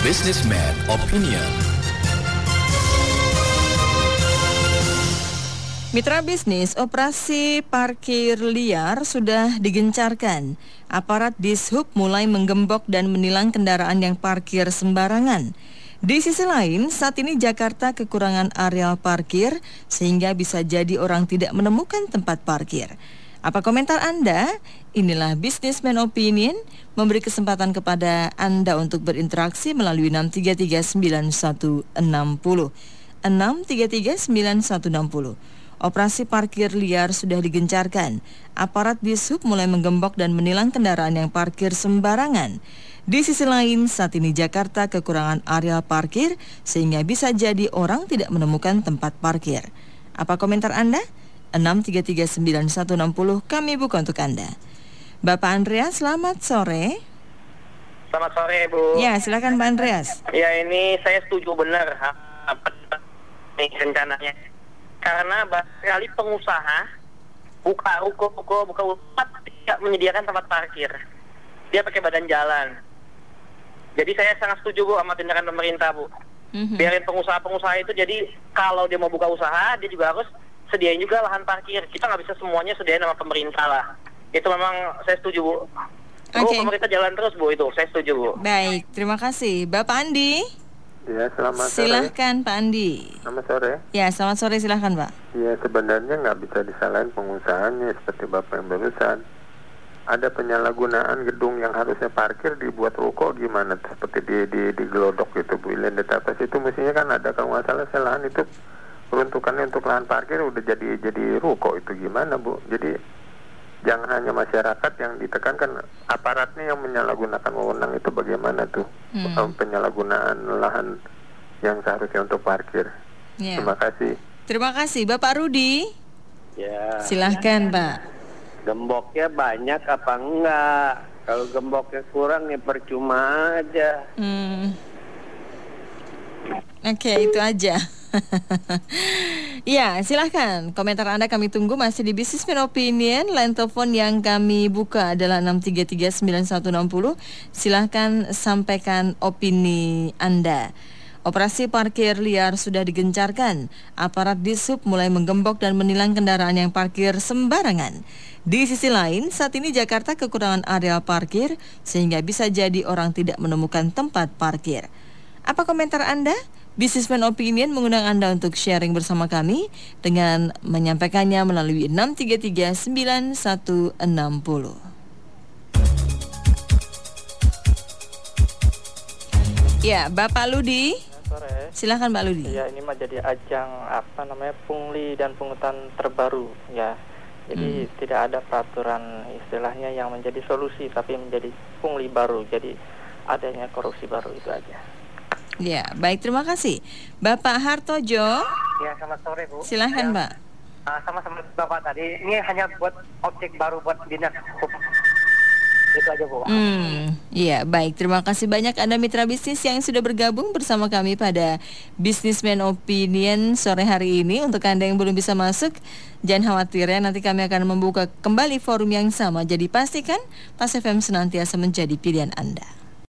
Businessman Opinion. Mitra bisnis, operasi parkir liar sudah digencarkan. Aparat Dishub mulai menggembok dan menilang kendaraan yang parkir sembarangan. Di sisi lain, saat ini Jakarta kekurangan areal parkir sehingga bisa jadi orang tidak menemukan tempat parkir. Apa komentar Anda? Inilah Businessman Opinion memberi kesempatan kepada Anda untuk berinteraksi melalui 6339160. 6339160. Operasi parkir liar sudah digencarkan. Aparat di sub mulai menggembok dan menilang kendaraan yang parkir sembarangan. Di sisi lain, saat ini Jakarta kekurangan area parkir sehingga bisa jadi orang tidak menemukan tempat parkir. Apa komentar Anda? 6339160 kami buka untuk Anda. Bapak Andreas, selamat sore. Selamat sore, Bu. Ya, silakan Pak Andreas. Ya, ini saya setuju benar apa rencananya karena sekali pengusaha buka ruko-ruko buka tempat tidak menyediakan tempat parkir. Dia pakai badan jalan. Jadi saya sangat setuju bu sama tindakan pemerintah bu. Mm-hmm. Biarin pengusaha-pengusaha itu jadi kalau dia mau buka usaha dia juga harus sediain juga lahan parkir. Kita nggak bisa semuanya sediain sama pemerintah lah. Itu memang saya setuju bu. Okay. Bu pemerintah jalan terus bu itu saya setuju bu. Baik terima kasih Bapak Andi. Ya, selamat sore. Silahkan Pak Andi. Selamat sore. Ya, selamat sore silahkan Pak. Ya, sebenarnya nggak bisa disalahin pengusahanya seperti Bapak yang barusan. Ada penyalahgunaan gedung yang harusnya parkir dibuat ruko gimana seperti di di di gelodok gitu Bu Ilen atas itu mestinya kan ada kalau nggak salah lahan itu peruntukannya untuk lahan parkir udah jadi jadi ruko itu gimana Bu jadi jangan hanya masyarakat yang ditekankan aparatnya yang menyalahgunakan wewenang itu bagaimana tuh hmm. penyalahgunaan lahan yang seharusnya untuk parkir. Yeah. Terima kasih. Terima kasih Bapak Rudi. Ya. Silahkan Pak. Gemboknya banyak apa enggak? Kalau gemboknya kurang ya percuma aja. Hmm. Oke okay, itu aja. ya, silahkan. Komentar Anda kami tunggu masih di Businessman Opinion. Line telepon yang kami buka adalah 6339160. Silahkan sampaikan opini Anda. Operasi parkir liar sudah digencarkan. Aparat disub mulai menggembok dan menilang kendaraan yang parkir sembarangan. Di sisi lain, saat ini Jakarta kekurangan area parkir sehingga bisa jadi orang tidak menemukan tempat parkir. Apa komentar Anda? Businessman Opinion mengundang Anda untuk sharing bersama kami dengan menyampaikannya melalui 6339160. Ya, Bapak Ludi. Sore. Silakan Pak Ludi. Ya, ini mah jadi ajang apa namanya pungli dan pungutan terbaru ya. Jadi hmm. tidak ada peraturan istilahnya yang menjadi solusi tapi menjadi pungli baru. Jadi adanya korupsi baru itu aja. Ya, baik terima kasih. Bapak Hartojo. Ya, selamat sore Bu. Silahkan ya. Mbak. Uh, sama-sama Bapak tadi, ini hanya buat objek baru buat dinas itu aja Bu. Hmm, iya baik. Terima kasih banyak Anda mitra bisnis yang sudah bergabung bersama kami pada Businessman Opinion sore hari ini. Untuk Anda yang belum bisa masuk, jangan khawatir ya. Nanti kami akan membuka kembali forum yang sama. Jadi pastikan Pas FM senantiasa menjadi pilihan Anda.